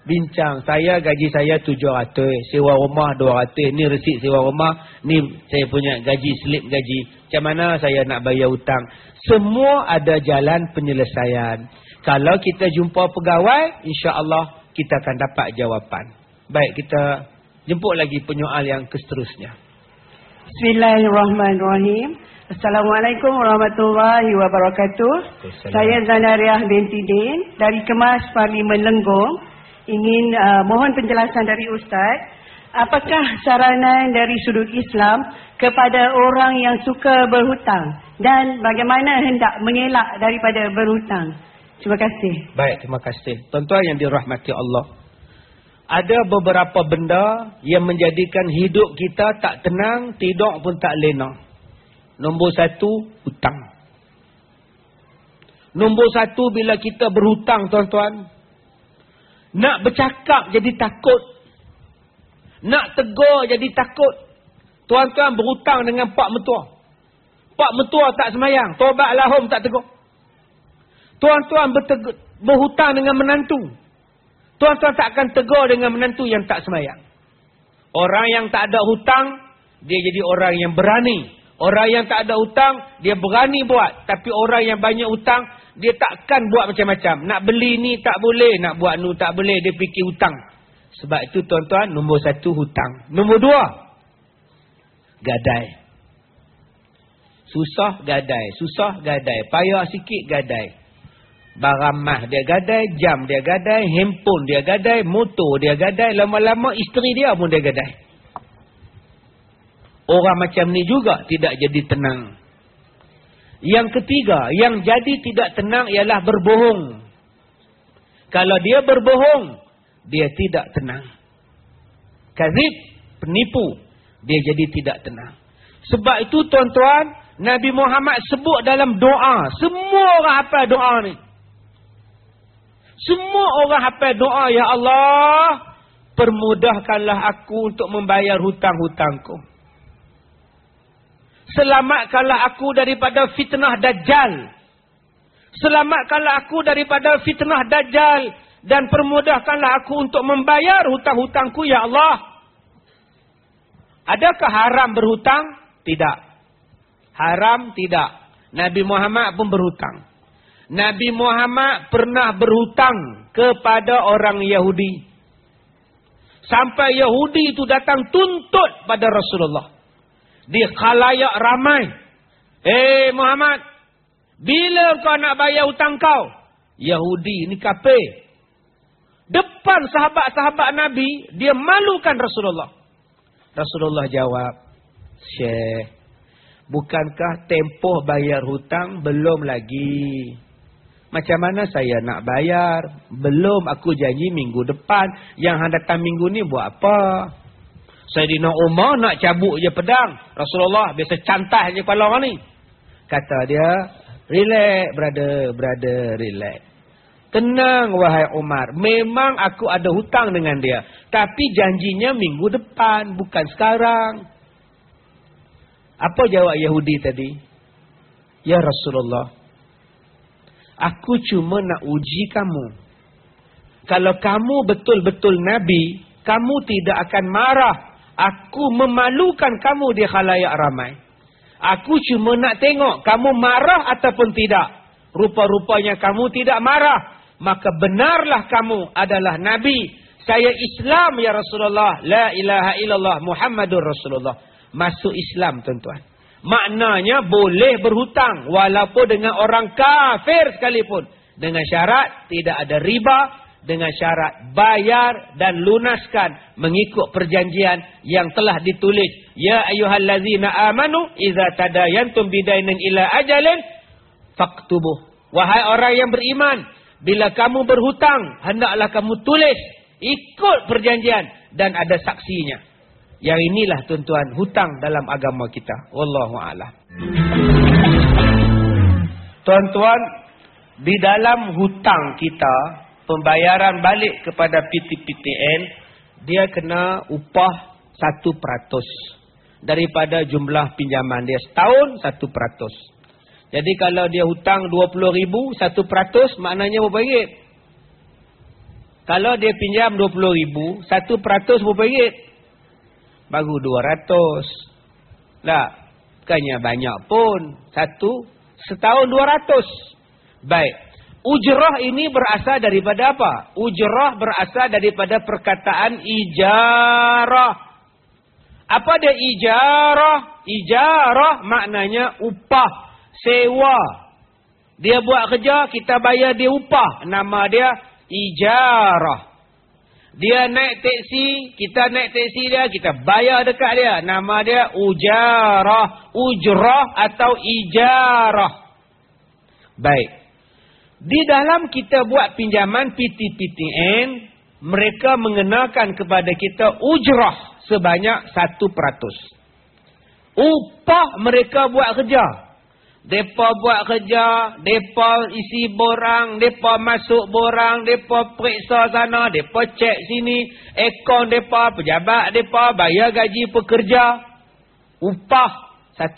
Bincang. Saya gaji saya RM700. Sewa rumah RM200. Ni resit sewa rumah. Ni saya punya gaji slip gaji. Macam mana saya nak bayar hutang. Semua ada jalan penyelesaian. Kalau kita jumpa pegawai, insya-Allah kita akan dapat jawapan. Baik, kita jemput lagi penyoal yang seterusnya. Bismillahirrahmanirrahim. Assalamualaikum warahmatullahi wabarakatuh. Saya Zanariah binti Din dari Kemas Parlimen Lenggong. Ingin uh, mohon penjelasan dari Ustaz. Apakah saranan dari sudut Islam kepada orang yang suka berhutang dan bagaimana hendak mengelak daripada berhutang? Terima kasih. Baik, terima kasih. Tuan-tuan yang dirahmati Allah. Ada beberapa benda yang menjadikan hidup kita tak tenang, tidur pun tak lena. Nombor satu, hutang. Nombor satu, bila kita berhutang, tuan-tuan. Nak bercakap jadi takut. Nak tegur jadi takut. Tuan-tuan berhutang dengan pak metua. Pak metua tak semayang. Tobat lahum tak tegur. Tuan-tuan berhutang dengan menantu. Tuan-tuan tak akan tegur dengan menantu yang tak semayang. Orang yang tak ada hutang, dia jadi orang yang berani. Orang yang tak ada hutang, dia berani buat. Tapi orang yang banyak hutang, dia takkan buat macam-macam. Nak beli ni tak boleh, nak buat nu tak boleh, dia fikir hutang. Sebab itu tuan-tuan, nombor satu hutang. Nombor dua, gadai. Susah gadai, susah gadai. Payah sikit gadai. Barang mah dia gadai, jam dia gadai, handphone dia gadai, motor dia gadai. Lama-lama isteri dia pun dia gadai. Orang macam ni juga tidak jadi tenang. Yang ketiga, yang jadi tidak tenang ialah berbohong. Kalau dia berbohong, dia tidak tenang. Kazib, penipu, dia jadi tidak tenang. Sebab itu tuan-tuan, Nabi Muhammad sebut dalam doa. Semua orang hafal doa ni. Semua orang hafal doa, Ya Allah, permudahkanlah aku untuk membayar hutang-hutangku. Selamatkanlah aku daripada fitnah Dajjal. Selamatkanlah aku daripada fitnah Dajjal. Dan permudahkanlah aku untuk membayar hutang-hutangku, Ya Allah. Adakah haram berhutang? Tidak. Haram tidak. Nabi Muhammad pun berhutang. Nabi Muhammad pernah berhutang kepada orang Yahudi. Sampai Yahudi itu datang tuntut pada Rasulullah di khalayak ramai. Eh Muhammad, bila kau nak bayar hutang kau? Yahudi ni kafir. Depan sahabat-sahabat Nabi, dia malukan Rasulullah. Rasulullah jawab, Syekh, bukankah tempoh bayar hutang belum lagi? Macam mana saya nak bayar? Belum aku janji minggu depan. Yang datang minggu ni buat apa? Sayyidina Umar nak cabut je pedang. Rasulullah biasa cantai je kepala orang ni. Kata dia, relax brother, brother, relax. Tenang wahai Umar. Memang aku ada hutang dengan dia. Tapi janjinya minggu depan, bukan sekarang. Apa jawab Yahudi tadi? Ya Rasulullah. Aku cuma nak uji kamu. Kalau kamu betul-betul Nabi, kamu tidak akan marah Aku memalukan kamu di khalayak ramai. Aku cuma nak tengok kamu marah ataupun tidak. Rupa-rupanya kamu tidak marah. Maka benarlah kamu adalah Nabi. Saya Islam ya Rasulullah. La ilaha illallah Muhammadur Rasulullah. Masuk Islam tuan-tuan. Maknanya boleh berhutang. Walaupun dengan orang kafir sekalipun. Dengan syarat tidak ada riba dengan syarat bayar dan lunaskan mengikut perjanjian yang telah ditulis ya ayyuhallazina amanu idza tadayantum bidainin ila ajalin faktubuh wahai orang yang beriman bila kamu berhutang hendaklah kamu tulis ikut perjanjian dan ada saksinya yang inilah tuan-tuan hutang dalam agama kita wallahu a'lam tuan-tuan di dalam hutang kita pembayaran balik kepada PTPTN dia kena upah 1% daripada jumlah pinjaman dia setahun 1%. Jadi kalau dia hutang 20 ribu 1% maknanya berapa ringgit? Kalau dia pinjam 20 ribu 1% berapa ringgit? Baru 200. Lah, bukannya banyak pun. Satu setahun 200. Baik. Ujrah ini berasal daripada apa? Ujrah berasal daripada perkataan ijarah. Apa dia ijarah? Ijarah maknanya upah, sewa. Dia buat kerja, kita bayar dia upah. Nama dia ijarah. Dia naik teksi, kita naik teksi dia, kita bayar dekat dia. Nama dia ujarah, ujrah atau ijarah. Baik. Di dalam kita buat pinjaman PTPTN, mereka mengenakan kepada kita ujrah sebanyak 1%. Upah mereka buat kerja. Depa buat kerja, depa isi borang, depa masuk borang, depa periksa sana, depa cek sini, akaun depa, pejabat depa bayar gaji pekerja, upah 1%.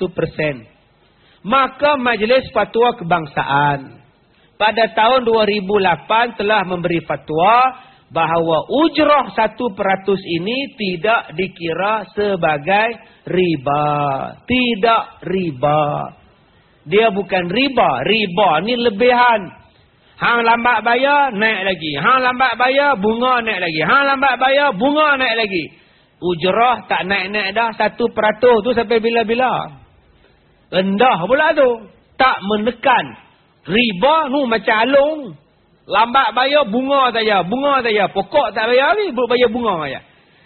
Maka Majlis Fatwa Kebangsaan pada tahun 2008 telah memberi fatwa bahawa ujrah 1% ini tidak dikira sebagai riba. Tidak riba. Dia bukan riba. Riba ni lebihan. Hang lambat bayar, naik lagi. Hang lambat bayar, bunga naik lagi. Hang lambat bayar, bunga naik lagi. Ujrah tak naik-naik dah. Satu peratus tu sampai bila-bila. Rendah pula tu. Tak menekan. Riba nu macam alung. Lambat bayar, bunga saja. Bunga saja. Pokok tak bayar ni, bayar bunga saja.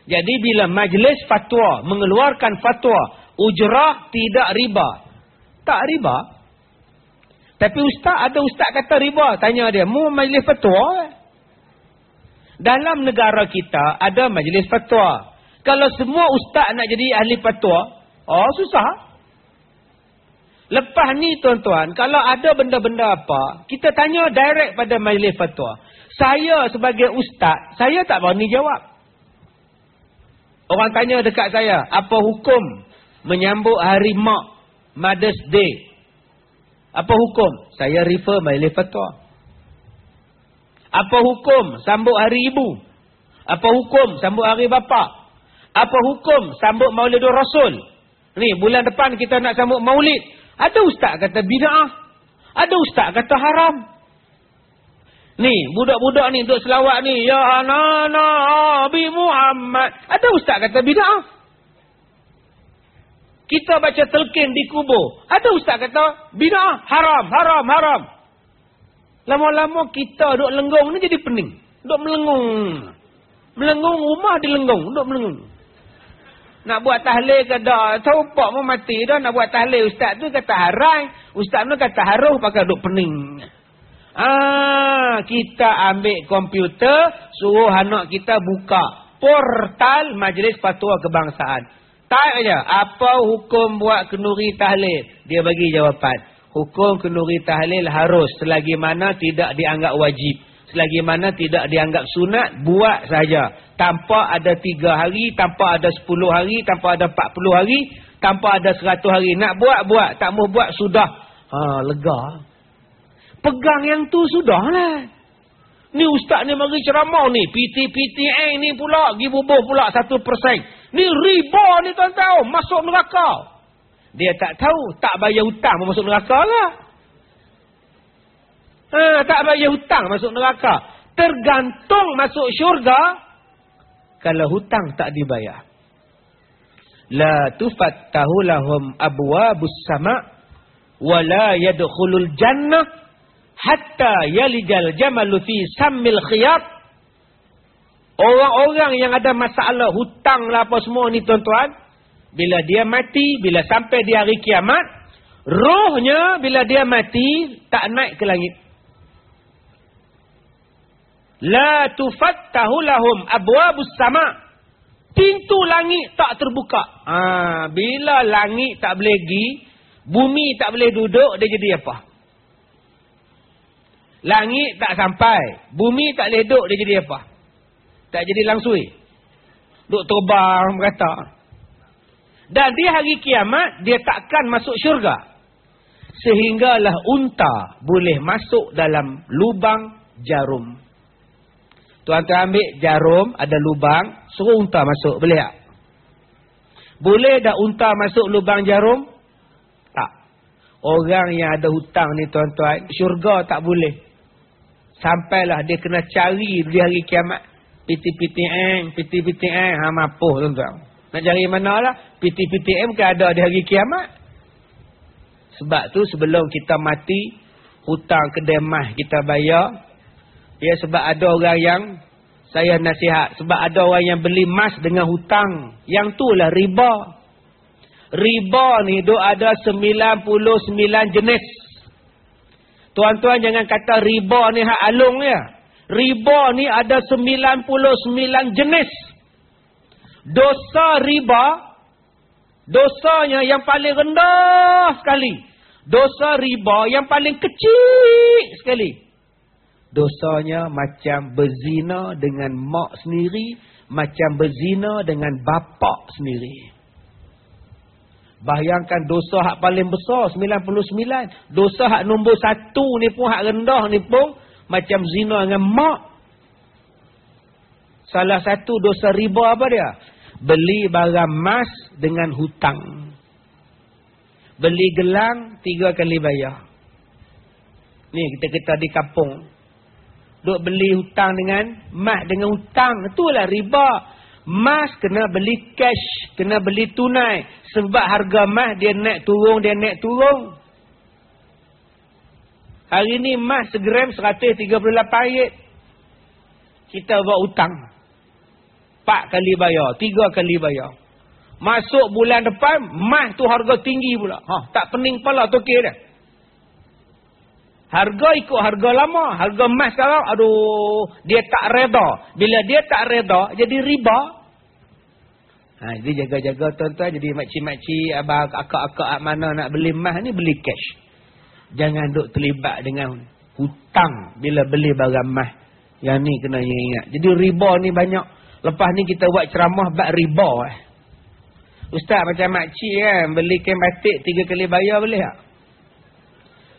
Jadi bila majlis fatwa mengeluarkan fatwa. Ujrah tidak riba tak riba. Tapi ustaz, ada ustaz kata riba. Tanya dia, mu majlis fatwa? Dalam negara kita, ada majlis fatwa. Kalau semua ustaz nak jadi ahli fatwa, oh susah. Lepas ni tuan-tuan, kalau ada benda-benda apa, kita tanya direct pada majlis fatwa. Saya sebagai ustaz, saya tak berani jawab. Orang tanya dekat saya, apa hukum menyambut hari mak Mother's Day. Apa hukum? Saya refer majlis fatwa. Apa hukum sambut hari ibu? Apa hukum sambut hari bapa? Apa hukum sambut maulidur rasul? Ni bulan depan kita nak sambut maulid. Ada ustaz kata bida'ah. Ada ustaz kata haram. Ni budak-budak ni duduk selawat ni. Ya Nana Abi Muhammad. Ada ustaz kata bida'ah. Kita baca telkin di kubur. Ada ustaz kata, bina haram, haram, haram. Lama-lama kita duduk lenggung ni jadi pening. Duduk melengung. Melengung rumah di lenggung. Duduk melengung. Nak buat tahlil ke tak? Tahu pak mau mati dah. Nak buat tahlil ustaz tu kata haram. Ustaz tu kata haruh pakai duduk pening. Ah, kita ambil komputer, suruh anak kita buka portal Majlis Fatwa Kebangsaan. Tak. Apa hukum buat kenduri tahlil? Dia bagi jawapan. Hukum kenduri tahlil harus selagi mana tidak dianggap wajib. Selagi mana tidak dianggap sunat, buat saja. Tanpa ada tiga hari, tanpa ada sepuluh hari, tanpa ada empat puluh hari, tanpa ada seratus hari. Nak buat, buat. Tak mau buat, sudah. Ha, lega. Pegang yang tu sudah lah. Ni ustaz ni mari ceramah ni. PT-PTN ni pula. Gi bubuh pula satu persen. Ni riba ni tuan-tuan. Masuk neraka. Dia tak tahu. Tak bayar hutang masuk neraka lah. Ha, tak bayar hutang masuk neraka. Tergantung masuk syurga. Kalau hutang tak dibayar. La tufattahu lahum abwabus sama' wala yadkhulul jannah hatta yalijal jamalu fi sammil khiyat orang-orang yang ada masalah hutang lah apa semua ni tuan-tuan bila dia mati bila sampai di hari kiamat rohnya bila dia mati tak naik ke langit la tufattahu lahum abwabus sama pintu langit tak terbuka ha, bila langit tak boleh pergi bumi tak boleh duduk dia jadi apa Langit tak sampai. Bumi tak leduk dia jadi apa? Tak jadi langsui. Duk terbang berkata. Dan di hari kiamat, dia takkan masuk syurga. Sehinggalah unta boleh masuk dalam lubang jarum. Tuan-tuan ambil jarum, ada lubang, suruh unta masuk. Boleh tak? Boleh dah unta masuk lubang jarum? Tak. Orang yang ada hutang ni tuan-tuan, syurga tak boleh. Sampailah dia kena cari di hari kiamat. Piti-piti eh, ha mapuh tuan-tuan. Nak cari mana lah. PTPTM kan ada di hari kiamat. Sebab tu sebelum kita mati, hutang kedai mah kita bayar. Ya sebab ada orang yang saya nasihat. Sebab ada orang yang beli emas dengan hutang. Yang tu lah riba. Riba ni duk ada 99 jenis. Tuan-tuan jangan kata riba ni hak alung ya. Riba ni ada 99 jenis. Dosa riba. Dosanya yang paling rendah sekali. Dosa riba yang paling kecil sekali. Dosanya macam berzina dengan mak sendiri. Macam berzina dengan bapak sendiri. Bayangkan dosa hak paling besar 99. Dosa hak nombor satu ni pun hak rendah ni pun. Macam zina dengan mak. Salah satu dosa riba apa dia? Beli barang emas dengan hutang. Beli gelang tiga kali bayar. Ni kita-kita di kampung. Duk beli hutang dengan mas dengan hutang. Itulah riba. Mas kena beli cash. Kena beli tunai. Sebab harga mas dia naik turun, dia naik turun. Hari ni mas segram 138 ringgit. Kita buat hutang. Empat kali bayar. Tiga kali bayar. Masuk bulan depan, mas tu harga tinggi pula. Ha, tak pening pala tokek dia. Harga ikut harga lama. Harga emas sekarang, aduh, dia tak reda. Bila dia tak reda, jadi riba. Ha, jadi jaga-jaga tuan-tuan. Jadi makcik-makcik, abang, akak-akak mana nak beli emas ni, beli cash. Jangan duk terlibat dengan hutang bila beli barang emas. Yang ni kena ingat. Jadi riba ni banyak. Lepas ni kita buat ceramah bak riba. Eh. Ustaz macam makcik kan, beli kain batik tiga kali bayar boleh tak?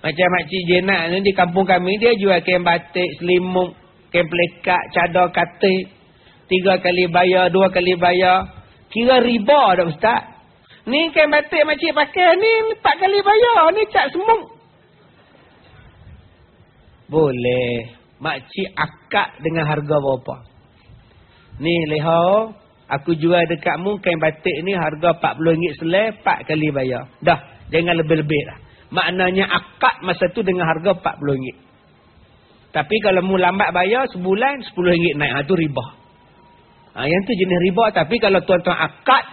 Macam makcik jenak ni di kampung kami dia jual kain batik, selimut, kain pelekat, cadar katik. Tiga kali bayar, dua kali bayar. Kira riba dah ustaz. Ni kain batik makcik pakai ni empat kali bayar. Ni cat semut. Boleh. Makcik akak dengan harga berapa? Ni leha. Aku jual dekatmu kain batik ni harga RM40 selai, empat kali bayar. Dah, jangan lebih-lebih lah. Maknanya akad masa tu dengan harga RM40. Tapi kalau mu lambat bayar sebulan RM10 naik. Ha, tu riba. Ha, yang tu jenis riba. Tapi kalau tuan-tuan akad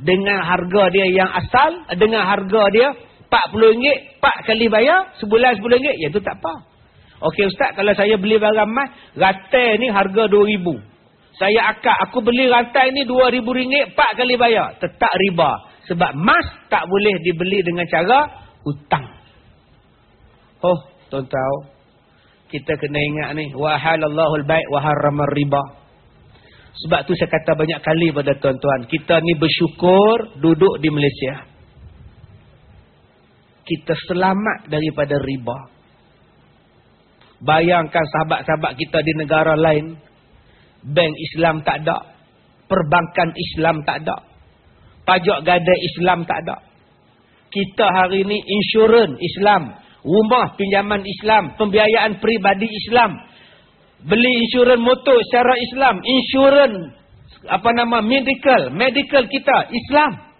dengan harga dia yang asal. Dengan harga dia RM40. Empat kali bayar sebulan RM10. Yang tu tak apa. Okey Ustaz kalau saya beli barang emas. Ratai ni harga RM2,000. Saya akad. Aku beli rantai ni RM2,000. Empat kali bayar. Tetap riba. Sebab emas tak boleh dibeli dengan cara hutang. Oh, tuan tahu. Kita kena ingat ni, wa halallahu albayt wa harramar riba. Sebab tu saya kata banyak kali pada tuan-tuan, kita ni bersyukur duduk di Malaysia. Kita selamat daripada riba. Bayangkan sahabat-sahabat kita di negara lain, bank Islam tak ada, perbankan Islam tak ada, pajak gadai Islam tak ada. Kita hari ini insurans Islam, rumah pinjaman Islam, pembiayaan peribadi Islam, beli insurans motor secara Islam, insurans apa nama medical, medical kita Islam.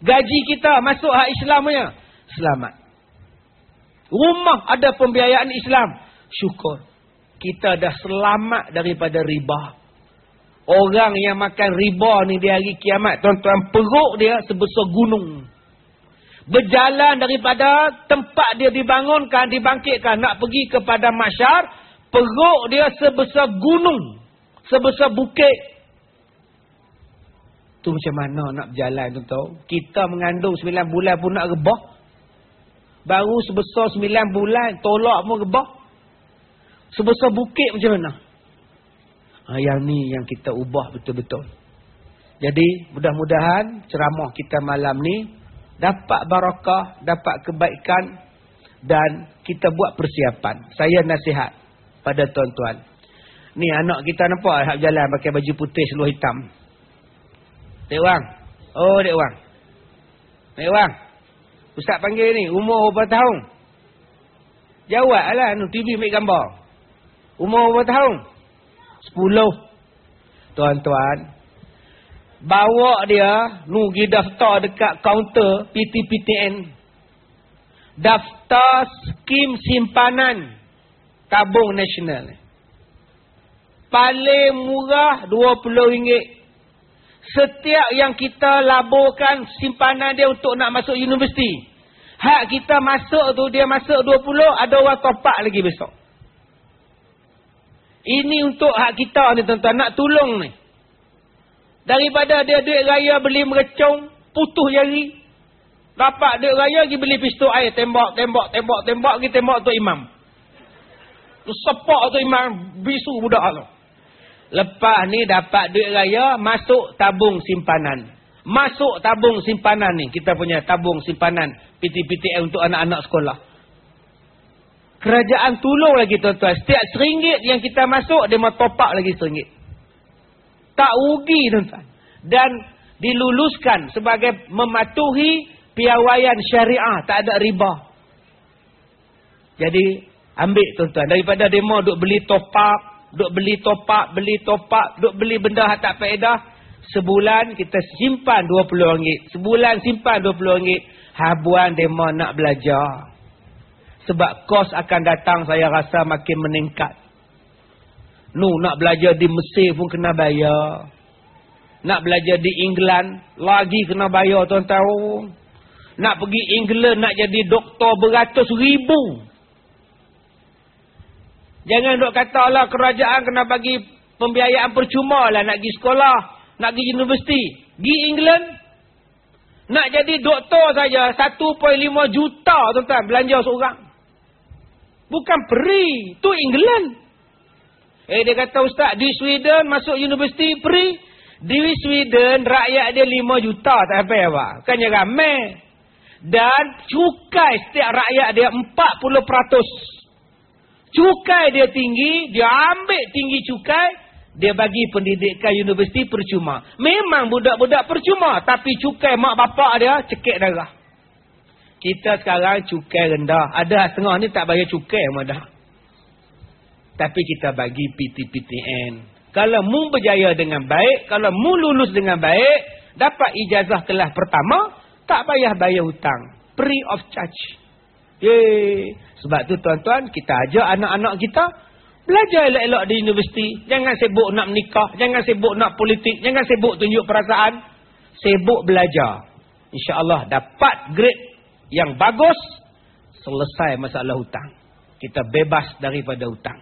Gaji kita masuk hak Islamnya, selamat. Rumah ada pembiayaan Islam, syukur. Kita dah selamat daripada riba. Orang yang makan riba ni di hari kiamat, tuan-tuan perut dia sebesar gunung berjalan daripada tempat dia dibangunkan, dibangkitkan, nak pergi kepada masyar, perut dia sebesar gunung, sebesar bukit. Tu macam mana nak berjalan tu tahu? Kita mengandung 9 bulan pun nak rebah. Baru sebesar 9 bulan, tolak pun rebah. Sebesar bukit macam mana? Ha, yang ni yang kita ubah betul-betul. Jadi mudah-mudahan ceramah kita malam ni dapat barakah, dapat kebaikan dan kita buat persiapan. Saya nasihat pada tuan-tuan. Ni anak kita nampak hak jalan pakai baju putih seluar hitam. Dek Wang. Oh, Dek Wang. Dek Wang. Ustaz panggil ni, umur berapa tahun? Jawablah, nu TV ambil gambar. Umur berapa tahun? Sepuluh. Tuan-tuan, bawa dia nugi daftar dekat kaunter PTPTN daftar skim simpanan tabung nasional paling murah RM20 setiap yang kita laburkan simpanan dia untuk nak masuk universiti hak kita masuk tu dia masuk 20 ada orang topak lagi besok ini untuk hak kita ni tuan-tuan nak tolong ni Daripada dia duit raya beli merecong, putus jari. Dapat duit raya pergi beli pistol air, tembak, tembak, tembak, tembak, pergi tembak tu imam. Tu sepak tu imam, bisu budak tu. Lepas ni dapat duit raya, masuk tabung simpanan. Masuk tabung simpanan ni, kita punya tabung simpanan PT-PTN untuk anak-anak sekolah. Kerajaan tolong lagi tuan-tuan. Setiap seringgit yang kita masuk, dia mau topak lagi seringgit tak rugi tuan-tuan dan diluluskan sebagai mematuhi piawaian syariah tak ada riba jadi ambil tuan-tuan daripada demo duk beli top up duk beli top up beli top up duk beli benda yang tak faedah sebulan kita simpan RM20 sebulan simpan RM20 habuan demo nak belajar sebab kos akan datang saya rasa makin meningkat Nu nak belajar di Mesir pun kena bayar. Nak belajar di England lagi kena bayar tuan tahu. Nak pergi England nak jadi doktor beratus ribu. Jangan dok katalah kerajaan kena bagi pembiayaan percuma lah nak pergi sekolah, nak pergi universiti. Pergi England nak jadi doktor saja 1.5 juta tuan-tuan belanja seorang. Bukan free, tu England. Eh dia kata ustaz di Sweden masuk universiti free. Di Sweden rakyat dia 5 juta tak apa apa. Bukannya ramai. Dan cukai setiap rakyat dia 40%. Cukai dia tinggi, dia ambil tinggi cukai, dia bagi pendidikan universiti percuma. Memang budak-budak percuma, tapi cukai mak bapak dia cekik darah. Kita sekarang cukai rendah. Ada setengah ni tak bayar cukai madah. Tapi kita bagi PTPTN. Kalau mu berjaya dengan baik, kalau mu lulus dengan baik, dapat ijazah kelas pertama, tak payah bayar hutang. Free of charge. Yeay. Sebab tu tuan-tuan, kita ajak anak-anak kita, belajar elok-elok di universiti. Jangan sibuk nak menikah, jangan sibuk nak politik, jangan sibuk tunjuk perasaan. Sibuk belajar. InsyaAllah dapat grade yang bagus, selesai masalah hutang. Kita bebas daripada hutang.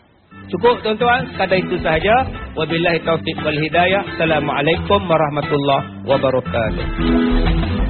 Cukup tuan-tuan, sekadar itu sahaja. Wabillahi taufiq wal hidayah. Assalamualaikum warahmatullahi wabarakatuh.